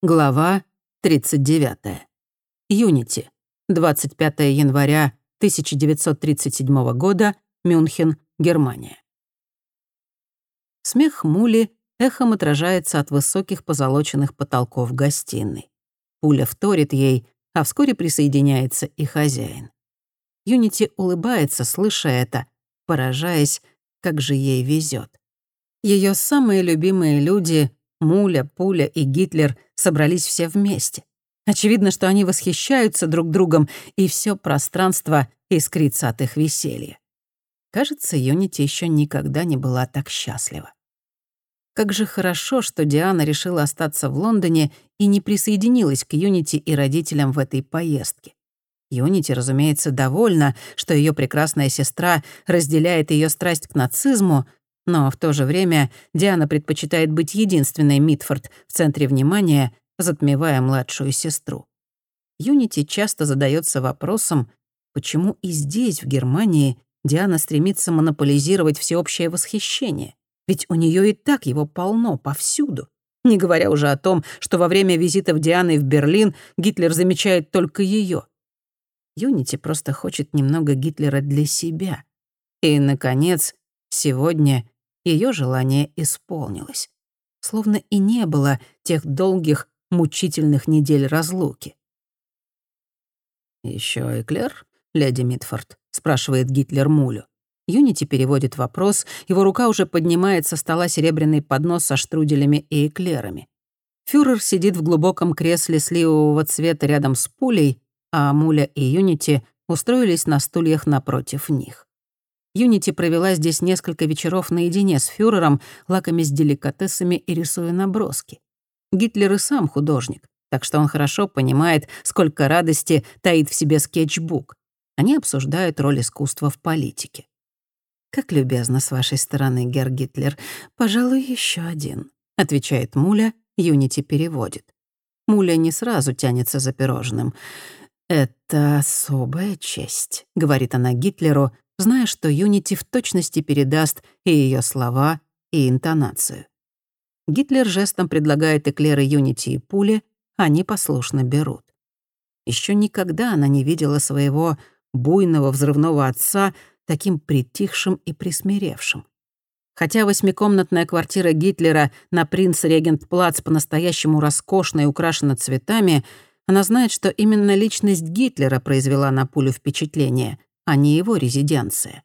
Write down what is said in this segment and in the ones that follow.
Глава 39. Юнити. 25 января 1937 года. Мюнхен, Германия. Смех Мули эхом отражается от высоких позолоченных потолков гостиной. Пуля вторит ей, а вскоре присоединяется и хозяин. Юнити улыбается, слыша это, поражаясь, как же ей везет. Ее самые любимые люди Муля, Пуля и Гитлер собрались все вместе. Очевидно, что они восхищаются друг другом, и все пространство искрится от их веселья. Кажется, Юнити еще никогда не была так счастлива. Как же хорошо, что Диана решила остаться в Лондоне и не присоединилась к Юнити и родителям в этой поездке. Юнити, разумеется, довольна, что ее прекрасная сестра разделяет ее страсть к нацизму, но в то же время Диана предпочитает быть единственной Митфорд в центре внимания, затмевая младшую сестру. Юнити часто задается вопросом, почему и здесь, в Германии, Диана стремится монополизировать всеобщее восхищение. Ведь у нее и так его полно повсюду. Не говоря уже о том, что во время визитов Дианы в Берлин Гитлер замечает только ее. Юнити просто хочет немного Гитлера для себя. И, наконец, сегодня ее желание исполнилось. Словно и не было тех долгих, мучительных недель разлуки. Еще эклер, леди Митфорд?» — спрашивает Гитлер Мулю. Юнити переводит вопрос, его рука уже поднимает со стола серебряный поднос со штруделями и эклерами. Фюрер сидит в глубоком кресле сливового цвета рядом с пулей, а Муля и Юнити устроились на стульях напротив них. Юнити провела здесь несколько вечеров наедине с фюрером, лакомясь деликатесами и рисуя наброски. Гитлер и сам художник, так что он хорошо понимает, сколько радости таит в себе скетчбук. Они обсуждают роль искусства в политике. «Как любезно с вашей стороны, Герр Гитлер. Пожалуй, еще один», — отвечает Муля, Юнити переводит. Муля не сразу тянется за пирожным. «Это особая честь», — говорит она Гитлеру, зная, что Юнити в точности передаст и ее слова, и интонацию. Гитлер жестом предлагает эклеры Юнити и пули, они послушно берут. Еще никогда она не видела своего буйного взрывного отца таким притихшим и присмиревшим. Хотя восьмикомнатная квартира Гитлера на принц-регент-плац по-настоящему роскошна и украшена цветами, она знает, что именно личность Гитлера произвела на пулю впечатление, а не его резиденция.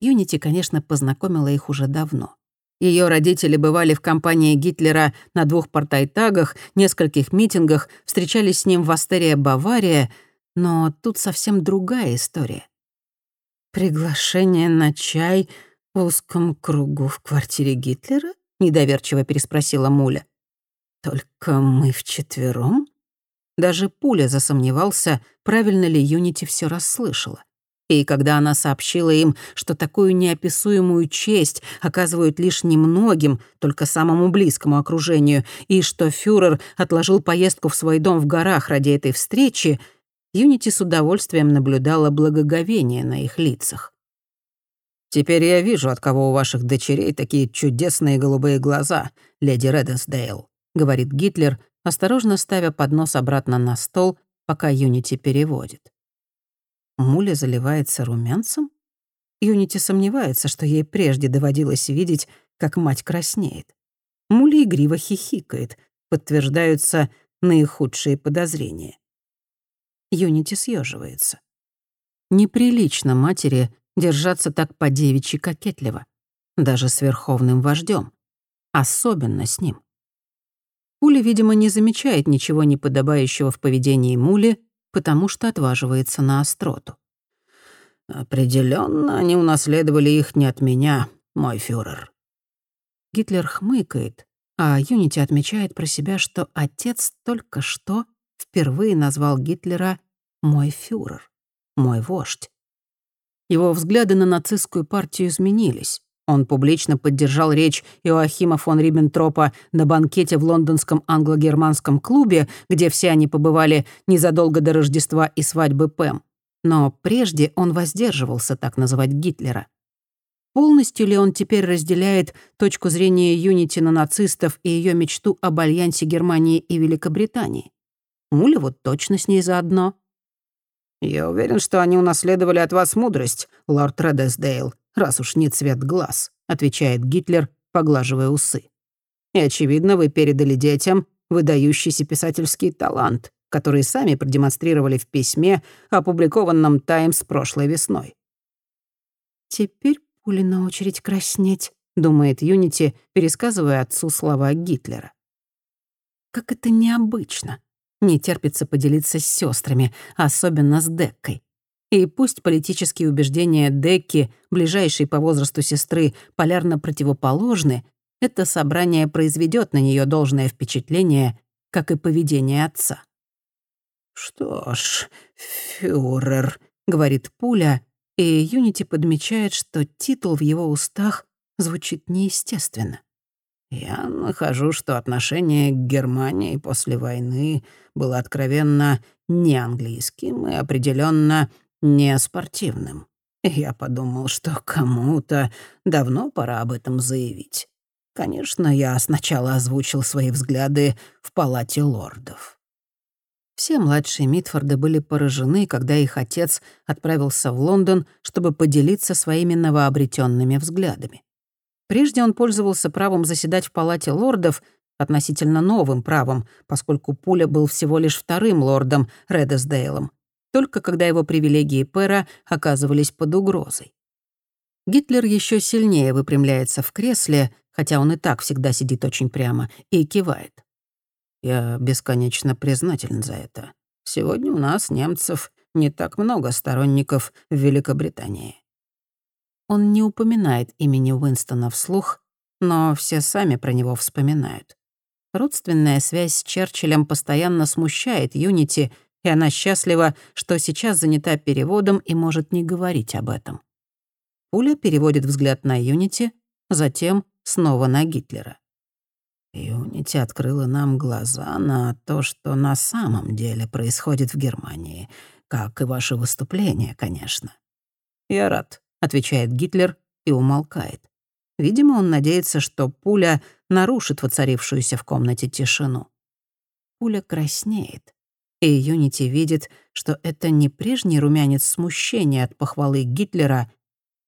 Юнити, конечно, познакомила их уже давно. Ее родители бывали в компании Гитлера на двух портайтагах, нескольких митингах, встречались с ним в Астерия Бавария, но тут совсем другая история. «Приглашение на чай в узком кругу в квартире Гитлера?» — недоверчиво переспросила Муля. «Только мы вчетвером?» Даже Пуля засомневался, правильно ли Юнити все расслышала. И когда она сообщила им, что такую неописуемую честь оказывают лишь немногим, только самому близкому окружению, и что фюрер отложил поездку в свой дом в горах ради этой встречи, Юнити с удовольствием наблюдала благоговение на их лицах. «Теперь я вижу, от кого у ваших дочерей такие чудесные голубые глаза, леди Редденсдейл», — говорит Гитлер, осторожно ставя поднос обратно на стол, пока Юнити переводит. Муля заливается румянцем? Юнити сомневается, что ей прежде доводилось видеть, как мать краснеет. Муля игриво хихикает, подтверждаются наихудшие подозрения. Юнити съеживается. Неприлично матери держаться так по-девичьи кокетливо, даже с верховным вождем, особенно с ним. Пуля, видимо, не замечает ничего неподобающего в поведении Мули, потому что отваживается на остроту. Определенно, они унаследовали их не от меня, мой фюрер». Гитлер хмыкает, а Юнити отмечает про себя, что отец только что впервые назвал Гитлера «мой фюрер», «мой вождь». Его взгляды на нацистскую партию изменились. Он публично поддержал речь Иоахима фон Риббентропа на банкете в лондонском англо-германском клубе, где все они побывали незадолго до Рождества и свадьбы Пэм. Но прежде он воздерживался так называть Гитлера. Полностью ли он теперь разделяет точку зрения Юнити на нацистов и ее мечту об альянсе Германии и Великобритании? Муля вот точно с ней заодно. «Я уверен, что они унаследовали от вас мудрость, лорд Редесдейл, раз уж не цвет глаз», — отвечает Гитлер, поглаживая усы. «И, очевидно, вы передали детям выдающийся писательский талант, который сами продемонстрировали в письме, опубликованном «Таймс» прошлой весной». «Теперь пули на очередь краснеть», — думает Юнити, пересказывая отцу слова Гитлера. «Как это необычно. Не терпится поделиться с сестрами, особенно с Деккой. И пусть политические убеждения Декки, ближайшей по возрасту сестры, полярно противоположны, это собрание произведет на нее должное впечатление, как и поведение отца. «Что ж, фюрер», — говорит Пуля, и Юнити подмечает, что титул в его устах звучит неестественно. Я нахожу, что отношение к Германии после войны было откровенно не английским и определенно не спортивным. Я подумал, что кому-то давно пора об этом заявить. Конечно, я сначала озвучил свои взгляды в палате лордов. Все младшие Митфорды были поражены, когда их отец отправился в Лондон, чтобы поделиться своими новообретенными взглядами. Прежде он пользовался правом заседать в палате лордов, относительно новым правом, поскольку Пуля был всего лишь вторым лордом Редесдейлом, только когда его привилегии пэра оказывались под угрозой. Гитлер еще сильнее выпрямляется в кресле, хотя он и так всегда сидит очень прямо, и кивает. «Я бесконечно признателен за это. Сегодня у нас, немцев, не так много сторонников в Великобритании. Он не упоминает имени Уинстона вслух, но все сами про него вспоминают. Родственная связь с Черчиллем постоянно смущает Юнити, и она счастлива, что сейчас занята переводом и может не говорить об этом. Пуля переводит взгляд на Юнити, затем снова на Гитлера. Юнити открыла нам глаза на то, что на самом деле происходит в Германии, как и ваше выступление, конечно. Я рад, отвечает Гитлер и умолкает. Видимо, он надеется, что пуля нарушит воцарившуюся в комнате тишину. Пуля краснеет, и Юнити видит, что это не прежний румянец смущения от похвалы Гитлера,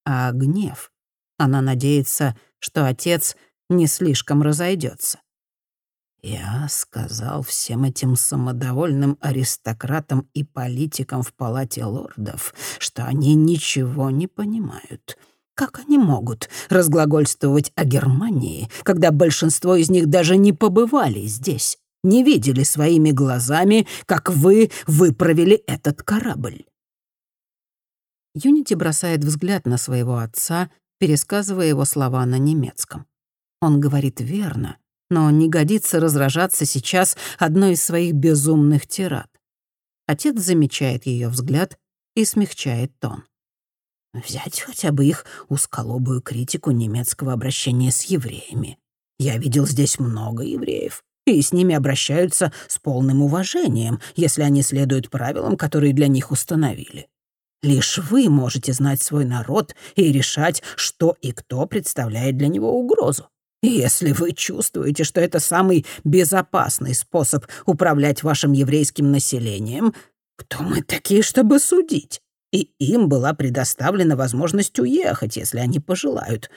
а гнев. Она надеется, что отец не слишком разойдется. Я сказал всем этим самодовольным аристократам и политикам в палате лордов, что они ничего не понимают. Как они могут разглагольствовать о Германии, когда большинство из них даже не побывали здесь, не видели своими глазами, как вы выправили этот корабль? Юнити бросает взгляд на своего отца, пересказывая его слова на немецком. Он говорит верно, но не годится разражаться сейчас одной из своих безумных тират. Отец замечает ее взгляд и смягчает тон. Взять хотя бы их узколобую критику немецкого обращения с евреями. Я видел здесь много евреев, и с ними обращаются с полным уважением, если они следуют правилам, которые для них установили. Лишь вы можете знать свой народ и решать, что и кто представляет для него угрозу. Если вы чувствуете, что это самый безопасный способ управлять вашим еврейским населением, кто мы такие, чтобы судить? И им была предоставлена возможность уехать, если они пожелают.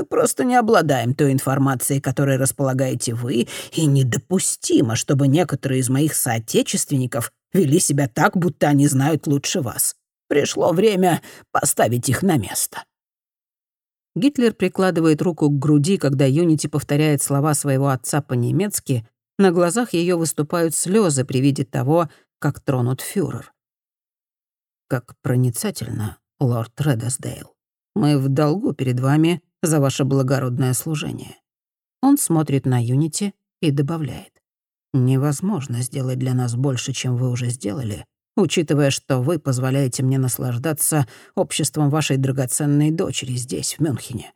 Мы просто не обладаем той информацией, которой располагаете вы, и недопустимо, чтобы некоторые из моих соотечественников вели себя так, будто они знают лучше вас. Пришло время поставить их на место. Гитлер прикладывает руку к груди, когда Юнити повторяет слова своего отца по-немецки, на глазах ее выступают слезы при виде того, как тронут фюрер. «Как проницательно, лорд Редесдейл. Мы в долгу перед вами за ваше благородное служение». Он смотрит на Юнити и добавляет. «Невозможно сделать для нас больше, чем вы уже сделали, учитывая, что вы позволяете мне наслаждаться обществом вашей драгоценной дочери здесь, в Мюнхене.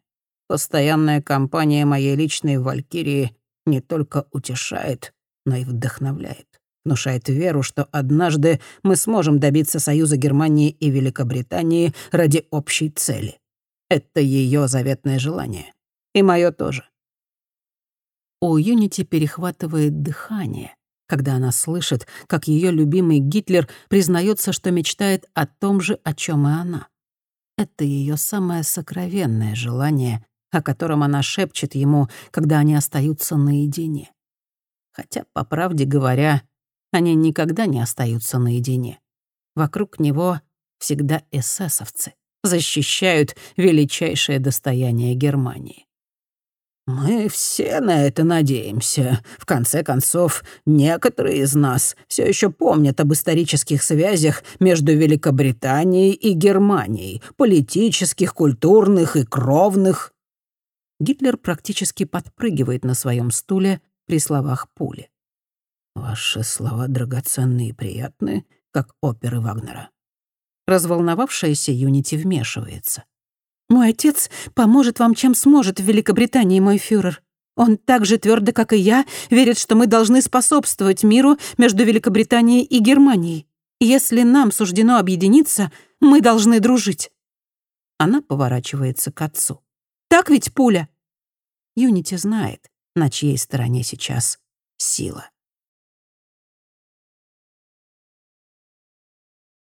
Постоянная компания моей личной Валькирии не только утешает, но и вдохновляет, внушает веру, что однажды мы сможем добиться союза Германии и Великобритании ради общей цели. Это ее заветное желание. И мое тоже. У Юнити перехватывает дыхание, когда она слышит, как ее любимый Гитлер признается, что мечтает о том же, о чем и она. Это ее самое сокровенное желание, о котором она шепчет ему, когда они остаются наедине. Хотя, по правде говоря, они никогда не остаются наедине. Вокруг него всегда эсэсовцы, защищают величайшее достояние Германии. «Мы все на это надеемся. В конце концов, некоторые из нас все еще помнят об исторических связях между Великобританией и Германией, политических, культурных и кровных». Гитлер практически подпрыгивает на своем стуле при словах пули. «Ваши слова драгоценны и приятны, как оперы Вагнера». Разволновавшаяся Юнити вмешивается. «Мой отец поможет вам, чем сможет в Великобритании, мой фюрер. Он так же твердо, как и я, верит, что мы должны способствовать миру между Великобританией и Германией. Если нам суждено объединиться, мы должны дружить». Она поворачивается к отцу. «Так ведь, пуля?» Юнити знает, на чьей стороне сейчас сила.